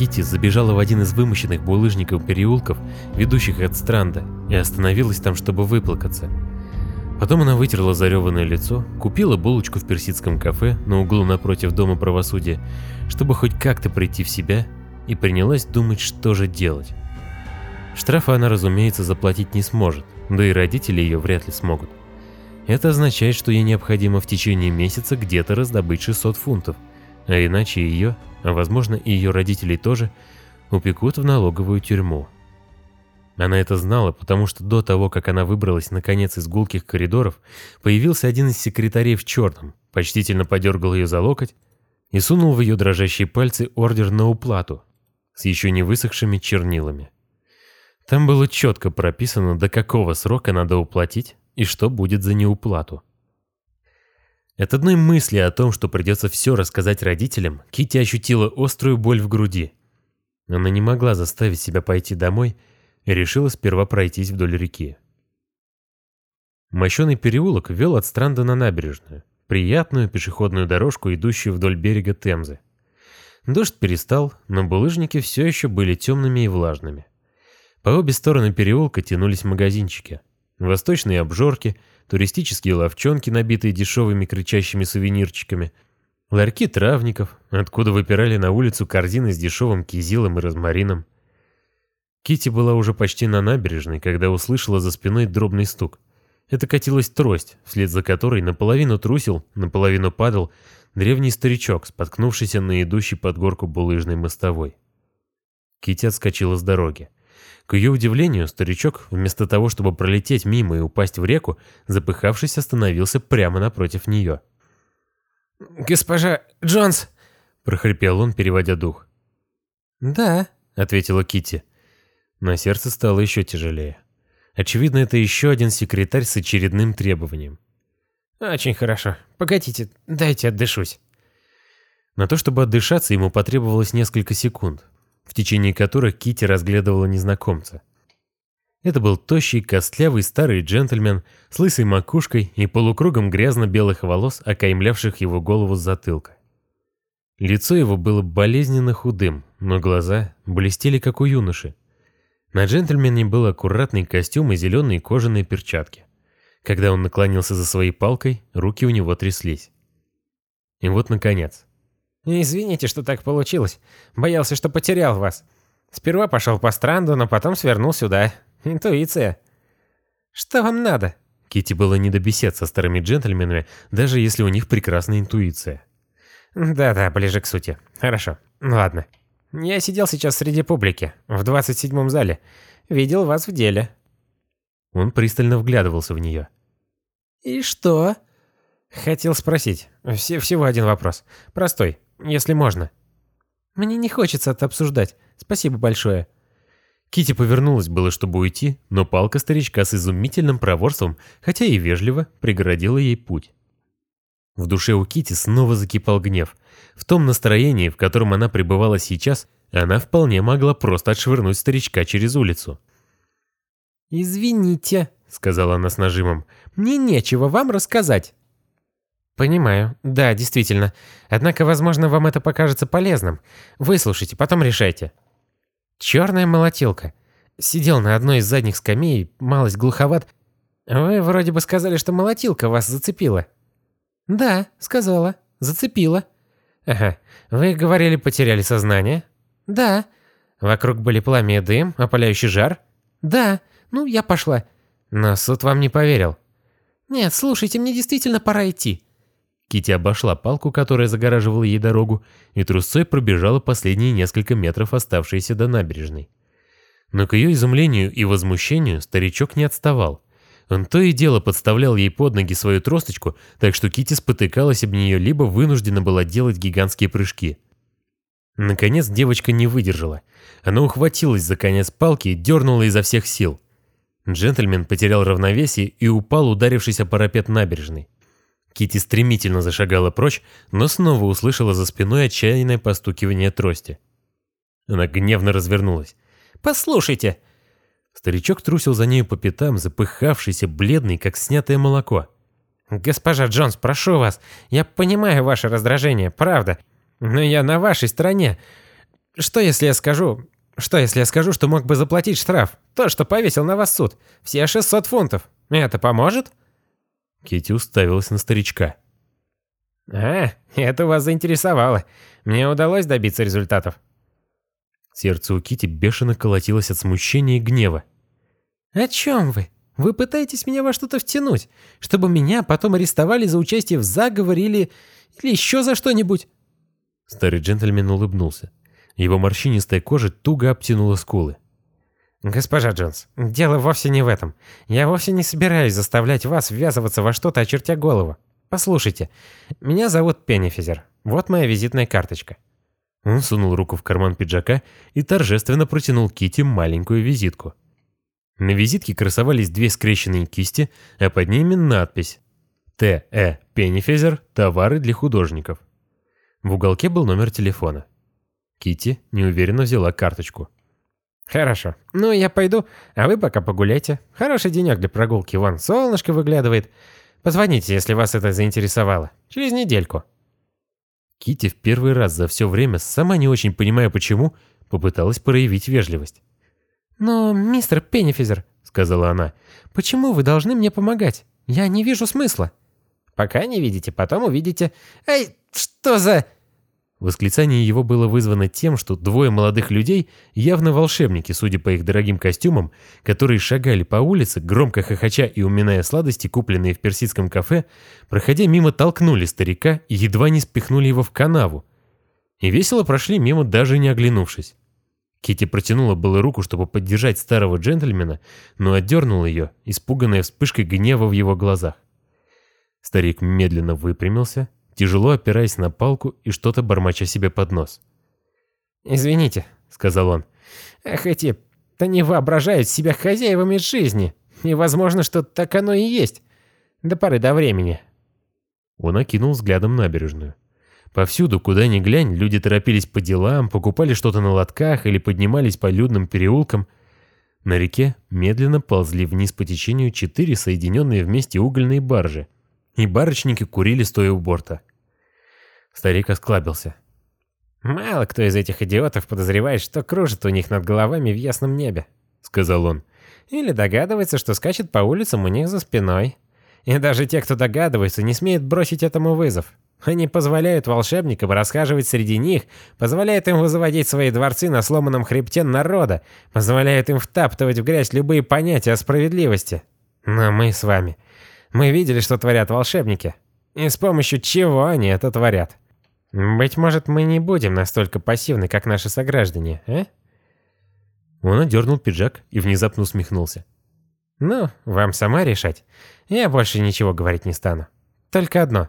Кити забежала в один из вымощенных булыжников переулков, ведущих от Странда, и остановилась там, чтобы выплакаться. Потом она вытерла зареванное лицо, купила булочку в персидском кафе на углу напротив Дома правосудия, чтобы хоть как-то прийти в себя, и принялась думать, что же делать. Штрафа она, разумеется, заплатить не сможет, да и родители ее вряд ли смогут. Это означает, что ей необходимо в течение месяца где-то раздобыть 600 фунтов, а иначе ее, а возможно и ее родителей тоже, упекут в налоговую тюрьму. Она это знала, потому что до того, как она выбралась наконец из гулких коридоров, появился один из секретарей в черном, почтительно подергал ее за локоть и сунул в ее дрожащие пальцы ордер на уплату с еще не высохшими чернилами. Там было четко прописано, до какого срока надо уплатить и что будет за неуплату. От одной мысли о том, что придется все рассказать родителям, Кити ощутила острую боль в груди. Она не могла заставить себя пойти домой и решила сперва пройтись вдоль реки. Мощеный переулок вел от Странда на набережную, приятную пешеходную дорожку, идущую вдоль берега Темзы. Дождь перестал, но булыжники все еще были темными и влажными. По обе стороны переулка тянулись магазинчики. Восточные обжорки, туристические ловчонки, набитые дешевыми кричащими сувенирчиками, ларьки травников, откуда выпирали на улицу корзины с дешевым кизилом и розмарином. Кити была уже почти на набережной, когда услышала за спиной дробный стук. Это катилась трость, вслед за которой наполовину трусил, наполовину падал древний старичок, споткнувшийся на идущей под горку булыжной мостовой. Кити отскочила с дороги. К ее удивлению, старичок, вместо того, чтобы пролететь мимо и упасть в реку, запыхавшись, остановился прямо напротив нее. «Госпожа Джонс!» — прохрипел он, переводя дух. «Да», — ответила Кити. На сердце стало еще тяжелее. Очевидно, это еще один секретарь с очередным требованием. «Очень хорошо. Погодите, дайте отдышусь». На то, чтобы отдышаться, ему потребовалось несколько секунд, в течение которых Кити разглядывала незнакомца. Это был тощий, костлявый старый джентльмен с лысой макушкой и полукругом грязно-белых волос, окаймлявших его голову с затылка. Лицо его было болезненно худым, но глаза блестели, как у юноши, на джентльмене был аккуратный костюм и зеленые кожаные перчатки. Когда он наклонился за своей палкой, руки у него тряслись. И вот, наконец. «Извините, что так получилось. Боялся, что потерял вас. Сперва пошел по странду, но потом свернул сюда. Интуиция. Что вам надо?» Кити было не до бесед со старыми джентльменами, даже если у них прекрасная интуиция. «Да-да, ближе к сути. Хорошо. Ладно. Я сидел сейчас среди публики, в 27-м зале. Видел вас в деле». Он пристально вглядывался в нее. «И что?» «Хотел спросить. Все, всего один вопрос. Простой, если можно». «Мне не хочется это обсуждать. Спасибо большое». Кити повернулась было, чтобы уйти, но палка старичка с изумительным проворством, хотя и вежливо, преградила ей путь. В душе у Кити снова закипал гнев. В том настроении, в котором она пребывала сейчас, она вполне могла просто отшвырнуть старичка через улицу. «Извините», — сказала она с нажимом, — «мне нечего вам рассказать». «Понимаю. Да, действительно. Однако, возможно, вам это покажется полезным. Выслушайте, потом решайте». «Черная молотилка. Сидел на одной из задних скамей, малость глуховат. Вы вроде бы сказали, что молотилка вас зацепила». «Да, сказала. Зацепила». «Ага. Вы говорили, потеряли сознание?» «Да». «Вокруг были пламя и дым, опаляющий жар?» «Да. Ну, я пошла». «Но суд вам не поверил». «Нет, слушайте, мне действительно пора идти». Кити обошла палку, которая загораживала ей дорогу, и трусцой пробежала последние несколько метров, оставшиеся до набережной. Но к ее изумлению и возмущению старичок не отставал. Он то и дело подставлял ей под ноги свою тросточку, так что Кити спотыкалась об нее, либо вынуждена была делать гигантские прыжки. Наконец девочка не выдержала. Она ухватилась за конец палки и дернула изо всех сил. Джентльмен потерял равновесие и упал, ударившись о парапет набережной. Кити стремительно зашагала прочь, но снова услышала за спиной отчаянное постукивание трости. Она гневно развернулась. «Послушайте!» Старичок трусил за нею по пятам, запыхавшийся, бледный, как снятое молоко. «Госпожа Джонс, прошу вас, я понимаю ваше раздражение, правда, но я на вашей стороне. что если я скажу... Что если я скажу, что мог бы заплатить штраф? То, что повесил на вас суд. Все 600 фунтов. Это поможет?» Кити уставилась на старичка. «А, это вас заинтересовало. Мне удалось добиться результатов». Сердце у Кити бешено колотилось от смущения и гнева. «О чем вы? Вы пытаетесь меня во что-то втянуть, чтобы меня потом арестовали за участие в заговоре или... или еще за что-нибудь?» Старый джентльмен улыбнулся. Его морщинистая кожа туго обтянула скулы. «Госпожа Джонс, дело вовсе не в этом. Я вовсе не собираюсь заставлять вас ввязываться во что-то, очертя голову. Послушайте, меня зовут Пеннифизер. Вот моя визитная карточка». Он сунул руку в карман пиджака и торжественно протянул Кити маленькую визитку. На визитке красовались две скрещенные кисти, а под ними надпись «Т.Э. Пеннифизер. Товары для художников». В уголке был номер телефона. Кити неуверенно взяла карточку. «Хорошо. Ну, я пойду, а вы пока погуляйте. Хороший денек для прогулки, вон, солнышко выглядывает. Позвоните, если вас это заинтересовало. Через недельку». Кити в первый раз за все время, сама не очень понимая почему, попыталась проявить вежливость. «Но, мистер Пеннифизер», — сказала она, — «почему вы должны мне помогать? Я не вижу смысла». «Пока не видите, потом увидите. Эй, что за...» Восклицание его было вызвано тем, что двое молодых людей, явно волшебники, судя по их дорогим костюмам, которые шагали по улице, громко хохоча и уминая сладости, купленные в персидском кафе, проходя мимо толкнули старика и едва не спихнули его в канаву. И весело прошли мимо, даже не оглянувшись. Кити протянула было руку, чтобы поддержать старого джентльмена, но отдернула ее, испуганная вспышкой гнева в его глазах. Старик медленно выпрямился, тяжело опираясь на палку и что-то бормоча себе под нос. «Извините», — сказал он. «Ах, эти-то не воображают себя хозяевами жизни. И возможно, что так оно и есть. До поры до времени». Он окинул взглядом набережную. Повсюду, куда ни глянь, люди торопились по делам, покупали что-то на лотках или поднимались по людным переулкам. На реке медленно ползли вниз по течению четыре соединенные вместе угольные баржи, и барочники курили стоя у борта. Старик осклабился. «Мало кто из этих идиотов подозревает, что кружит у них над головами в ясном небе», — сказал он. «Или догадывается, что скачет по улицам у них за спиной. И даже те, кто догадывается, не смеют бросить этому вызов. Они позволяют волшебникам расхаживать среди них, позволяют им возводить свои дворцы на сломанном хребте народа, позволяют им втаптывать в грязь любые понятия о справедливости. Но мы с вами, мы видели, что творят волшебники. И с помощью чего они это творят. Быть может, мы не будем настолько пассивны, как наши сограждане, а? Он одернул пиджак и внезапно усмехнулся. Ну, вам сама решать. Я больше ничего говорить не стану. Только одно.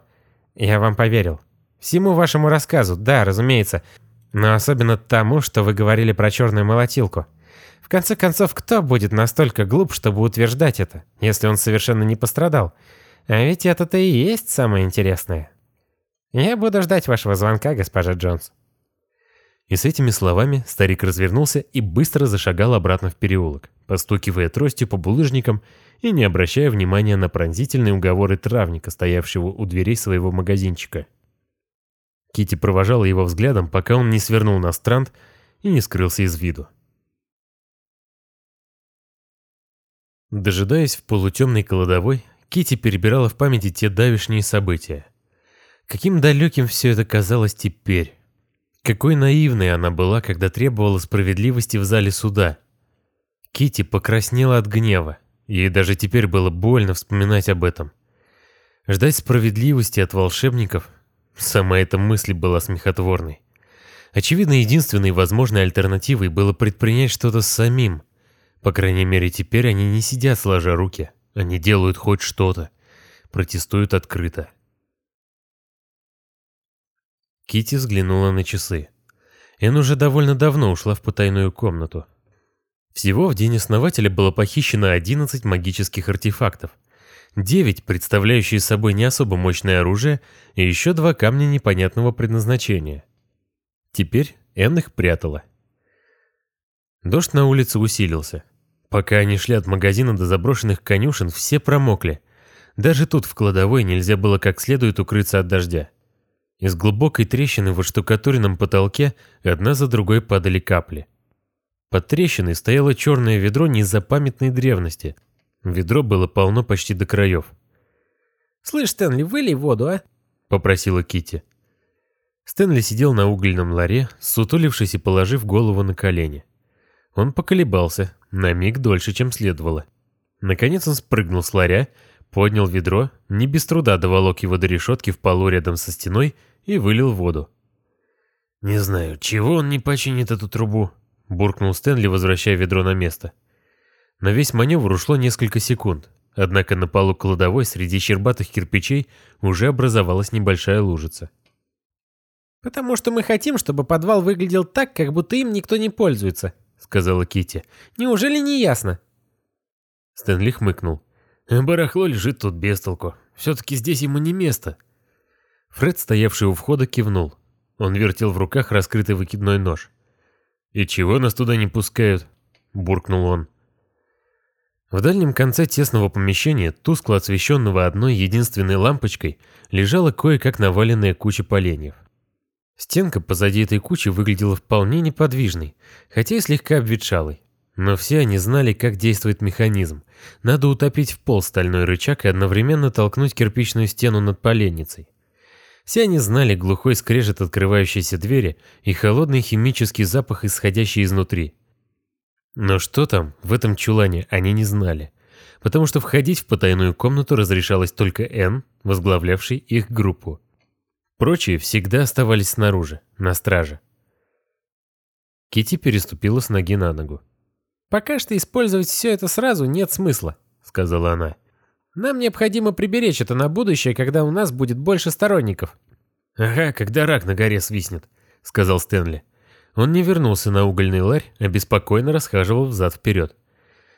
Я вам поверил. Всему вашему рассказу, да, разумеется. Но особенно тому, что вы говорили про черную молотилку. Конце концов, кто будет настолько глуп, чтобы утверждать это, если он совершенно не пострадал? А ведь это-то и есть самое интересное. Я буду ждать вашего звонка, госпожа Джонс. И с этими словами старик развернулся и быстро зашагал обратно в переулок, постукивая тростью по булыжникам и не обращая внимания на пронзительные уговоры травника, стоявшего у дверей своего магазинчика. Кити провожала его взглядом, пока он не свернул на странт и не скрылся из виду. Дожидаясь в полутемной кладовой, Кити перебирала в памяти те давишние события. Каким далеким все это казалось теперь. Какой наивной она была, когда требовала справедливости в зале суда. Кити покраснела от гнева. Ей даже теперь было больно вспоминать об этом. Ждать справедливости от волшебников — сама эта мысль была смехотворной. Очевидно, единственной возможной альтернативой было предпринять что-то самим. По крайней мере, теперь они не сидят сложа руки. Они делают хоть что-то. Протестуют открыто. Кити взглянула на часы. Эн уже довольно давно ушла в потайную комнату. Всего в день основателя было похищено 11 магических артефактов. 9, представляющие собой не особо мощное оружие, и еще два камня непонятного предназначения. Теперь Энн их прятала. Дождь на улице усилился. Пока они шли от магазина до заброшенных конюшен, все промокли. Даже тут, в кладовой, нельзя было как следует укрыться от дождя. Из глубокой трещины в отштукатуренном потолке одна за другой падали капли. Под трещиной стояло черное ведро незапамятной древности. Ведро было полно почти до краев. «Слышь, Стэнли, вылей воду, а?» — попросила Кити. Стэнли сидел на угольном ларе, сутулившись и положив голову на колени. Он поколебался, на миг дольше, чем следовало. Наконец он спрыгнул с ларя, поднял ведро, не без труда доволок его до решетки в полу рядом со стеной и вылил воду. «Не знаю, чего он не починит эту трубу?» — буркнул Стэнли, возвращая ведро на место. На весь маневр ушло несколько секунд, однако на полу кладовой среди щербатых кирпичей уже образовалась небольшая лужица. «Потому что мы хотим, чтобы подвал выглядел так, как будто им никто не пользуется», — сказала Кити. «Неужели не ясно?» Стэнли хмыкнул. «Барахло лежит тут без толку. Все-таки здесь ему не место». Фред, стоявший у входа, кивнул. Он вертел в руках раскрытый выкидной нож. «И чего нас туда не пускают?» — буркнул он. В дальнем конце тесного помещения, тускло освещенного одной единственной лампочкой, лежала кое-как наваленная куча поленьев. Стенка позади этой кучи выглядела вполне неподвижной, хотя и слегка обветшалой. Но все они знали, как действует механизм. Надо утопить в пол стальной рычаг и одновременно толкнуть кирпичную стену над поленницей. Все они знали глухой скрежет открывающейся двери и холодный химический запах, исходящий изнутри. Но что там, в этом чулане, они не знали. Потому что входить в потайную комнату разрешалось только Н, возглавлявший их группу. Прочие всегда оставались снаружи, на страже. Кити переступила с ноги на ногу. «Пока что использовать все это сразу нет смысла», — сказала она. «Нам необходимо приберечь это на будущее, когда у нас будет больше сторонников». «Ага, когда рак на горе свистнет», — сказал Стэнли. Он не вернулся на угольный ларь, а беспокойно расхаживал взад-вперед.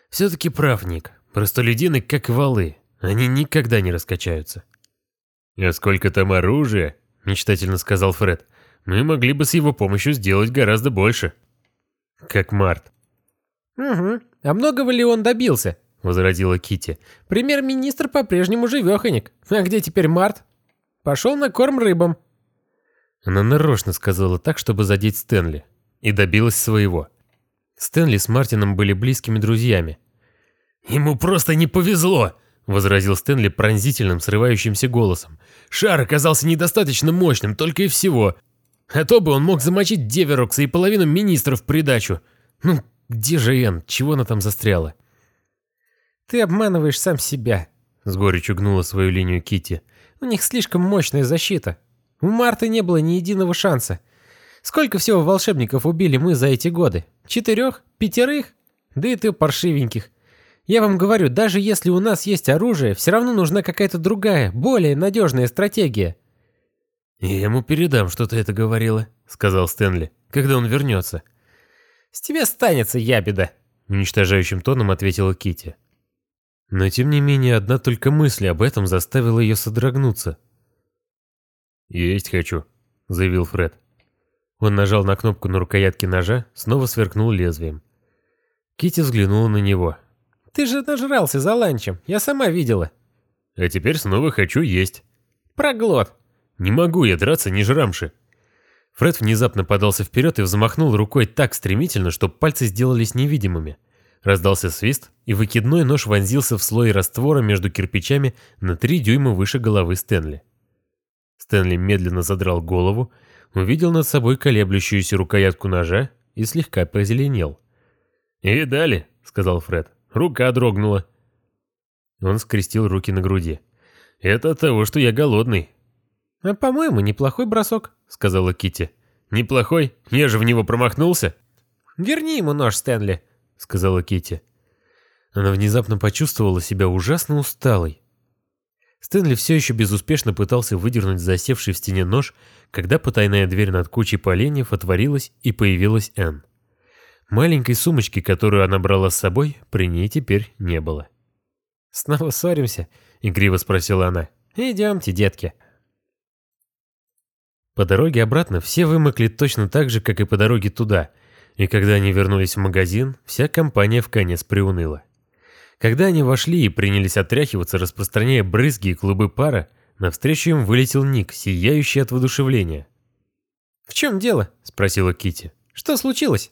«Все-таки прав, Ник. Простолюдины как валы. Они никогда не раскачаются». «А сколько там оружия?» — мечтательно сказал Фред. «Мы могли бы с его помощью сделать гораздо больше». «Как Март». «Угу. А многого ли он добился?» — возразила Кити. «Премьер-министр по-прежнему живеханик. А где теперь Март? Пошел на корм рыбам». Она нарочно сказала так, чтобы задеть Стэнли. И добилась своего. Стэнли с Мартином были близкими друзьями. «Ему просто не повезло!» — возразил Стэнли пронзительным, срывающимся голосом. «Шар оказался недостаточно мощным, только и всего. А то бы он мог замочить Деверокса и половину министров в придачу. Ну, где же Энн? Чего она там застряла?» «Ты обманываешь сам себя», — с горечью гнула свою линию Кити. «У них слишком мощная защита. У Марты не было ни единого шанса. Сколько всего волшебников убили мы за эти годы? Четырех? Пятерых? Да и ты паршивеньких. Я вам говорю, даже если у нас есть оружие, все равно нужна какая-то другая, более надежная стратегия. «Я ему передам, что ты это говорила», — сказал Стэнли, — «когда он вернется». «С тебя станется ябеда», — уничтожающим тоном ответила Кити. Но тем не менее, одна только мысль об этом заставила ее содрогнуться. «Есть хочу», — заявил Фред. Он нажал на кнопку на рукоятке ножа, снова сверкнул лезвием. Кити взглянула на него. «Ты же нажрался за ланчем, я сама видела». «А теперь снова хочу есть». «Проглот». «Не могу я драться, не жрамши». Фред внезапно подался вперед и взмахнул рукой так стремительно, что пальцы сделались невидимыми. Раздался свист, и выкидной нож вонзился в слой раствора между кирпичами на три дюйма выше головы Стэнли. Стэнли медленно задрал голову, увидел над собой колеблющуюся рукоятку ножа и слегка позеленел. «Видали?» — сказал Фред. «Рука дрогнула». Он скрестил руки на груди. «Это от того, что я голодный». «А, по-моему, неплохой бросок», — сказала Кити. «Неплохой? Я же в него промахнулся». «Верни ему нож, Стэнли», — сказала Кити. Она внезапно почувствовала себя ужасно усталой. Стэнли все еще безуспешно пытался выдернуть засевший в стене нож, когда потайная дверь над кучей поленьев отворилась и появилась Энн. Маленькой сумочки, которую она брала с собой, при ней теперь не было. «Снова ссоримся?» — игриво спросила она. «Идемте, детки». По дороге обратно все вымокли точно так же, как и по дороге туда, и когда они вернулись в магазин, вся компания в конец приуныла. Когда они вошли и принялись отряхиваться, распространяя брызги и клубы пара, Навстречу им вылетел Ник, сияющий от воодушевления. «В чем дело?» — спросила Кити. «Что случилось?»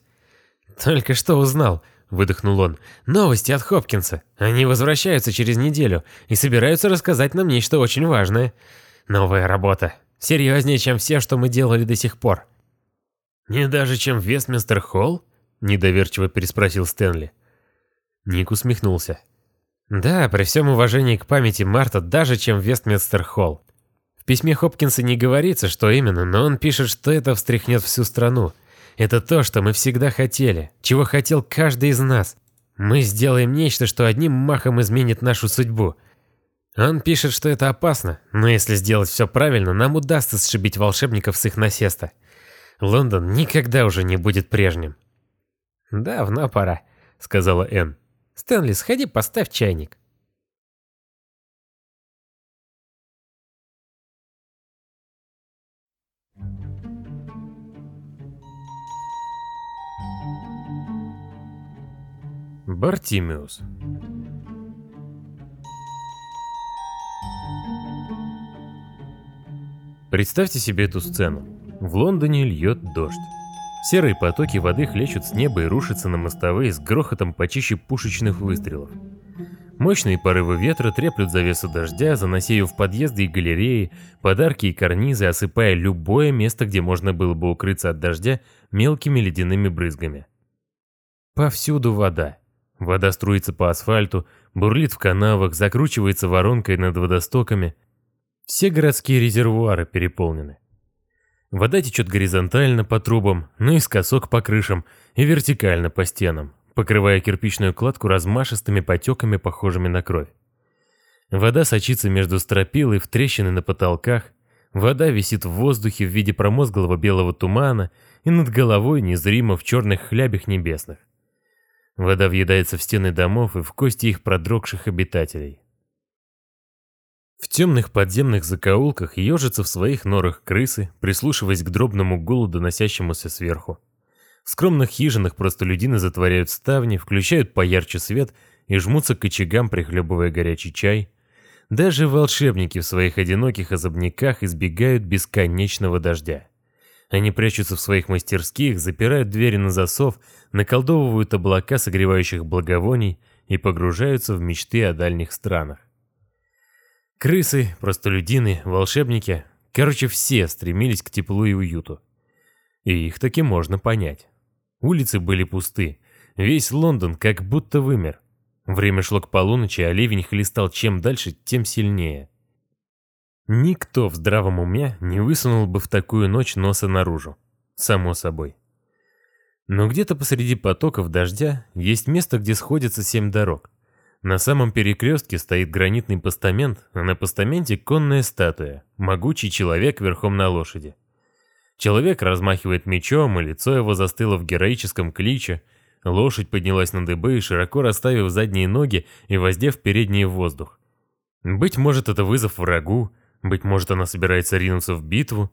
«Только что узнал», — выдохнул он. «Новости от Хопкинса. Они возвращаются через неделю и собираются рассказать нам нечто очень важное. Новая работа. Серьезнее, чем все, что мы делали до сих пор». «Не даже чем Вестминстер Холл?» — недоверчиво переспросил Стэнли. Ник усмехнулся. «Да, при всем уважении к памяти Марта, даже чем Вестминстер Холл. В письме Хопкинса не говорится, что именно, но он пишет, что это встряхнет всю страну. Это то, что мы всегда хотели, чего хотел каждый из нас. Мы сделаем нечто, что одним махом изменит нашу судьбу. Он пишет, что это опасно, но если сделать все правильно, нам удастся сшибить волшебников с их насеста. Лондон никогда уже не будет прежним. «Давно пора», — сказала Энн. «Стэнли, сходи, поставь чайник». Бартимиус. Представьте себе эту сцену. В Лондоне льет дождь. Серые потоки воды хлещут с неба и рушатся на мостовые с грохотом почище пушечных выстрелов. Мощные порывы ветра треплют завесу дождя, занося ее в подъезды и галереи, подарки и карнизы, осыпая любое место, где можно было бы укрыться от дождя мелкими ледяными брызгами. Повсюду вода. Вода струится по асфальту, бурлит в канавах, закручивается воронкой над водостоками. Все городские резервуары переполнены. Вода течет горизонтально по трубам, наискосок по крышам и вертикально по стенам, покрывая кирпичную кладку размашистыми потеками, похожими на кровь. Вода сочится между стропил и в трещины на потолках, вода висит в воздухе в виде промозглого белого тумана и над головой незримо в черных хлябях небесных. Вода въедается в стены домов и в кости их продрогших обитателей. В темных подземных закоулках ежатся в своих норах крысы, прислушиваясь к дробному гулу, доносящемуся сверху. В скромных хижинах простолюдины затворяют ставни, включают поярче свет и жмутся к очагам, прихлебывая горячий чай. Даже волшебники в своих одиноких особняках избегают бесконечного дождя. Они прячутся в своих мастерских, запирают двери на засов, наколдовывают облака согревающих благовоний и погружаются в мечты о дальних странах. Крысы, простолюдины, волшебники, короче, все стремились к теплу и уюту. И их таки можно понять. Улицы были пусты, весь Лондон как будто вымер. Время шло к полуночи, а ливень хлестал чем дальше, тем сильнее. Никто в здравом уме не высунул бы в такую ночь носа наружу. Само собой. Но где-то посреди потоков дождя есть место, где сходятся семь дорог. На самом перекрестке стоит гранитный постамент, а на постаменте конная статуя, могучий человек верхом на лошади. Человек размахивает мечом, и лицо его застыло в героическом кличе. Лошадь поднялась на дыбы, широко расставив задние ноги и воздев передние в воздух. Быть может, это вызов врагу, быть может, она собирается ринуться в битву,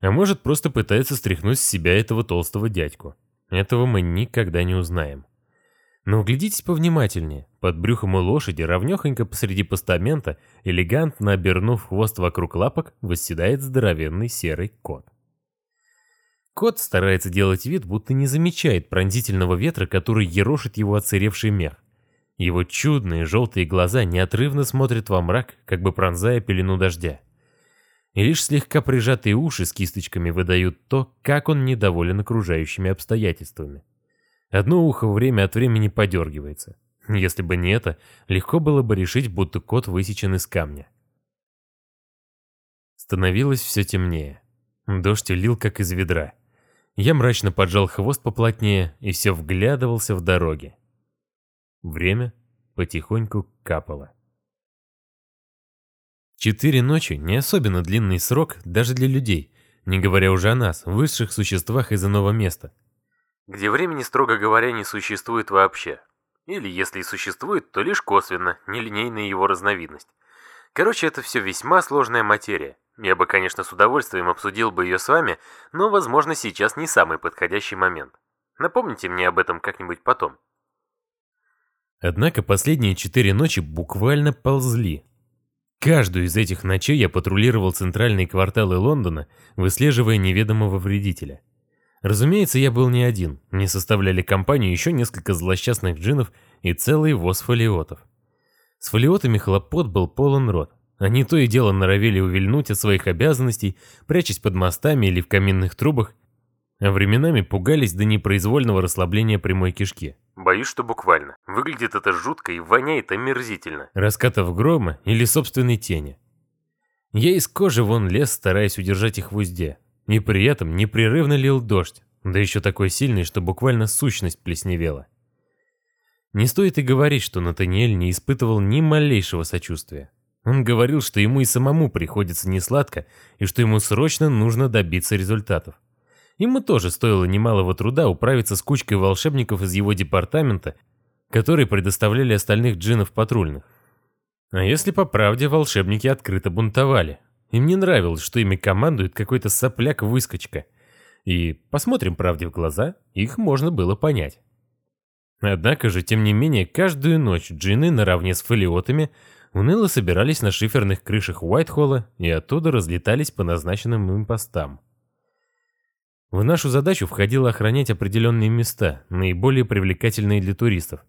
а может, просто пытается стряхнуть с себя этого толстого дядьку. Этого мы никогда не узнаем. Но углядитесь повнимательнее. Под брюхом у лошади, ровнёхонько посреди постамента, элегантно обернув хвост вокруг лапок, восседает здоровенный серый кот. Кот старается делать вид, будто не замечает пронзительного ветра, который ерошит его оцаревший мех. Его чудные желтые глаза неотрывно смотрят во мрак, как бы пронзая пелену дождя. И лишь слегка прижатые уши с кисточками выдают то, как он недоволен окружающими обстоятельствами. Одно ухо время от времени подергивается. Если бы не это, легко было бы решить, будто кот высечен из камня. Становилось все темнее. Дождь лил, как из ведра. Я мрачно поджал хвост поплотнее и все вглядывался в дороги. Время потихоньку капало. Четыре ночи — не особенно длинный срок даже для людей, не говоря уже о нас, высших существах из иного места где времени, строго говоря, не существует вообще. Или если и существует, то лишь косвенно, нелинейная его разновидность. Короче, это все весьма сложная материя. Я бы, конечно, с удовольствием обсудил бы ее с вами, но, возможно, сейчас не самый подходящий момент. Напомните мне об этом как-нибудь потом. Однако последние четыре ночи буквально ползли. Каждую из этих ночей я патрулировал центральные кварталы Лондона, выслеживая неведомого вредителя. Разумеется, я был не один, мне составляли компанию еще несколько злосчастных джинов и целый воз фолиотов. С фолиотами хлопот был полон рот. Они то и дело норовили увильнуть от своих обязанностей, прячась под мостами или в каминных трубах, а временами пугались до непроизвольного расслабления прямой кишки. Боюсь, что буквально. Выглядит это жутко и воняет омерзительно. Раскатав грома или собственной тени. Я из кожи вон лез, стараясь удержать их в узде. И при этом непрерывно лил дождь, да еще такой сильный, что буквально сущность плесневела. Не стоит и говорить, что Натаниэль не испытывал ни малейшего сочувствия. Он говорил, что ему и самому приходится несладко, и что ему срочно нужно добиться результатов. Ему тоже стоило немалого труда управиться с кучкой волшебников из его департамента, которые предоставляли остальных джинов патрульных. А если по правде, волшебники открыто бунтовали. Им не нравилось, что ими командует какой-то сопляк-выскочка. И, посмотрим правде в глаза, их можно было понять. Однако же, тем не менее, каждую ночь джины наравне с фолиотами уныло собирались на шиферных крышах Уайтхолла и оттуда разлетались по назначенным им постам. В нашу задачу входило охранять определенные места, наиболее привлекательные для туристов.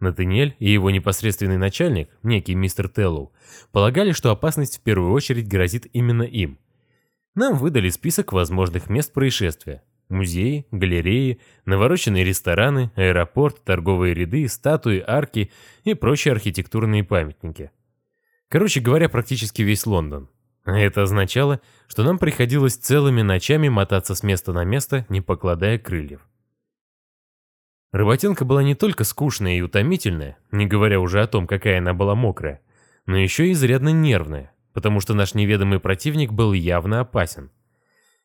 Натаниэль и его непосредственный начальник, некий мистер Теллоу, полагали, что опасность в первую очередь грозит именно им. Нам выдали список возможных мест происшествия. Музеи, галереи, навороченные рестораны, аэропорт, торговые ряды, статуи, арки и прочие архитектурные памятники. Короче говоря, практически весь Лондон. Это означало, что нам приходилось целыми ночами мотаться с места на место, не покладая крыльев. Работенка была не только скучная и утомительная, не говоря уже о том, какая она была мокрая, но еще и изрядно нервная, потому что наш неведомый противник был явно опасен.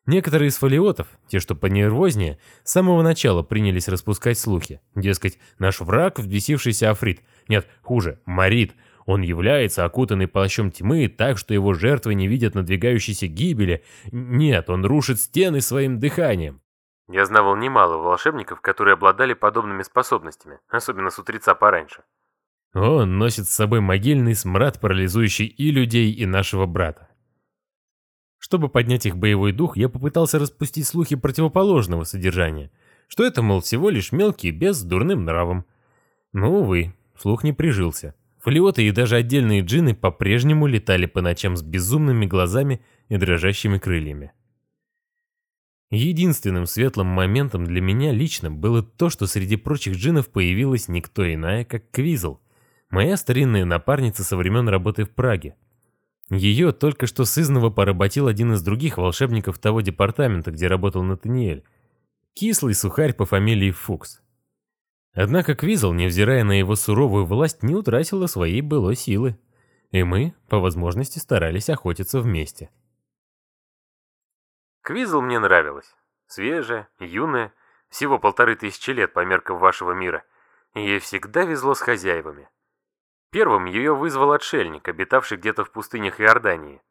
Некоторые из фолиотов, те, что понервознее, с самого начала принялись распускать слухи. Дескать, наш враг, взбесившийся Африт, нет, хуже, Марит – он является окутанный плащом тьмы так, что его жертвы не видят надвигающейся гибели. Нет, он рушит стены своим дыханием. Я знавал немало волшебников, которые обладали подобными способностями, особенно с утреца пораньше. Он носит с собой могильный смрад, парализующий и людей, и нашего брата. Чтобы поднять их боевой дух, я попытался распустить слухи противоположного содержания, что это, мол, всего лишь мелкий бес с дурным нравом. Но, увы, слух не прижился. Фолиоты и даже отдельные джины по-прежнему летали по ночам с безумными глазами и дрожащими крыльями. Единственным светлым моментом для меня лично было то, что среди прочих джинов появилась никто иная, как Квизл, моя старинная напарница со времен работы в Праге. Ее только что сызново поработил один из других волшебников того департамента, где работал Натаниэль. Кислый сухарь по фамилии Фукс. Однако Квизл, невзирая на его суровую власть, не утратила своей былой силы. И мы, по возможности, старались охотиться вместе. Квизл мне нравилась. Свежая, юная, всего полторы тысячи лет по меркам вашего мира. Ей всегда везло с хозяевами. Первым ее вызвал отшельник, обитавший где-то в пустынях Иордании.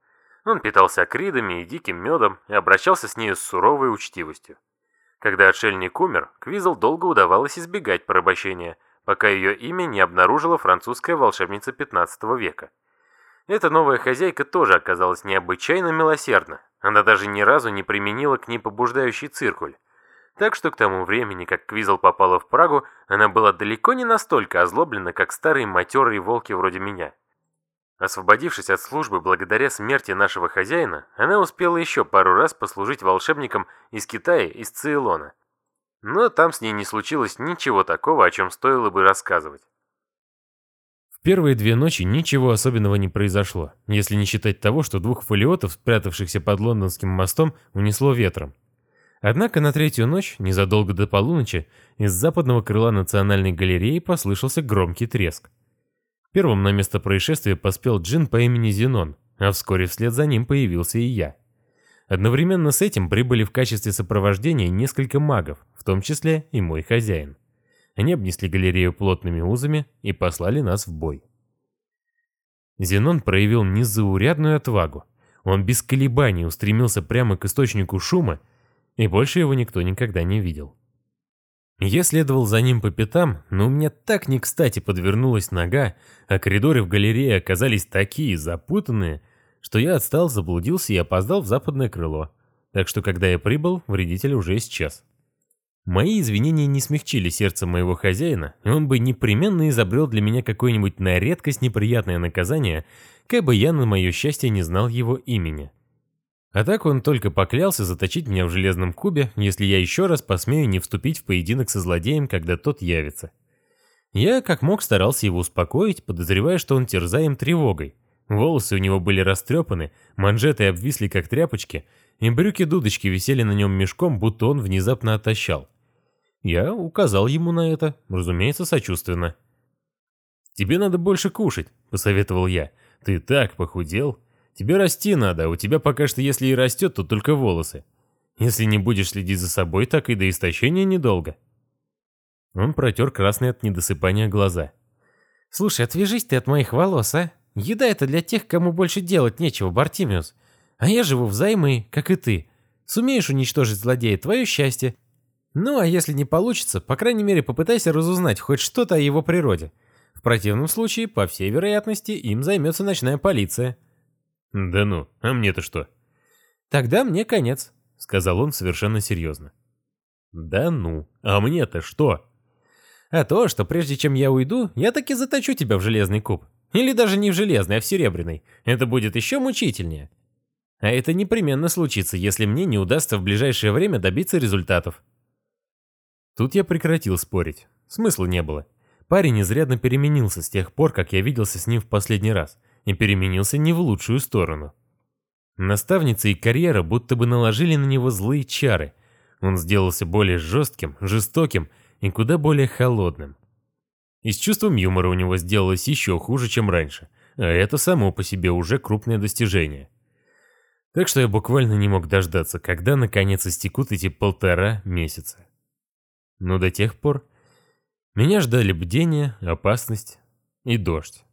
Он питался акридами и диким медом и обращался с нею с суровой учтивостью. Когда отшельник умер, Квизл долго удавалось избегать порабощения, пока ее имя не обнаружила французская волшебница 15 века. Эта новая хозяйка тоже оказалась необычайно милосердна. Она даже ни разу не применила к ней побуждающий циркуль. Так что к тому времени, как Квизл попала в Прагу, она была далеко не настолько озлоблена, как старые матерые волки вроде меня. Освободившись от службы благодаря смерти нашего хозяина, она успела еще пару раз послужить волшебником из Китая, из Цейлона. Но там с ней не случилось ничего такого, о чем стоило бы рассказывать. В первые две ночи ничего особенного не произошло, если не считать того, что двух фолиотов, спрятавшихся под лондонским мостом, унесло ветром. Однако на третью ночь, незадолго до полуночи, из западного крыла Национальной галереи послышался громкий треск. Первым на место происшествия поспел Джин по имени Зенон, а вскоре вслед за ним появился и я. Одновременно с этим прибыли в качестве сопровождения несколько магов, в том числе и мой хозяин. Они обнесли галерею плотными узами и послали нас в бой. Зенон проявил незаурядную отвагу. Он без колебаний устремился прямо к источнику шума, и больше его никто никогда не видел. Я следовал за ним по пятам, но у меня так не кстати подвернулась нога, а коридоры в галерее оказались такие запутанные, что я отстал, заблудился и опоздал в западное крыло. Так что, когда я прибыл, вредитель уже исчез. Мои извинения не смягчили сердце моего хозяина, и он бы непременно изобрел для меня какое-нибудь на редкость неприятное наказание, как бы я на мое счастье не знал его имени. А так он только поклялся заточить меня в железном кубе, если я еще раз посмею не вступить в поединок со злодеем, когда тот явится. Я как мог старался его успокоить, подозревая, что он терзаем тревогой. Волосы у него были растрепаны, манжеты обвисли как тряпочки, и брюки-дудочки висели на нем мешком, будто он внезапно отощал. Я указал ему на это, разумеется, сочувственно. «Тебе надо больше кушать», — посоветовал я. «Ты так похудел. Тебе расти надо, а у тебя пока что, если и растет, то только волосы. Если не будешь следить за собой, так и до истощения недолго». Он протер красные от недосыпания глаза. «Слушай, отвяжись ты от моих волос, а? Еда это для тех, кому больше делать нечего, Бартимиус. А я живу взаймы, как и ты. Сумеешь уничтожить злодея, твое счастье. Ну, а если не получится, по крайней мере попытайся разузнать хоть что-то о его природе. В противном случае, по всей вероятности, им займется ночная полиция. Да ну, а мне-то что? Тогда мне конец, сказал он совершенно серьезно. Да ну, а мне-то что? А то, что прежде чем я уйду, я таки заточу тебя в железный куб. Или даже не в железный, а в серебряный. Это будет еще мучительнее. А это непременно случится, если мне не удастся в ближайшее время добиться результатов. Тут я прекратил спорить. Смысла не было. Парень изрядно переменился с тех пор, как я виделся с ним в последний раз, и переменился не в лучшую сторону. Наставница и карьера будто бы наложили на него злые чары. Он сделался более жестким, жестоким и куда более холодным. И с чувством юмора у него сделалось еще хуже, чем раньше, а это само по себе уже крупное достижение. Так что я буквально не мог дождаться, когда наконец истекут эти полтора месяца. Но до тех пор меня ждали бдение, опасность и дождь.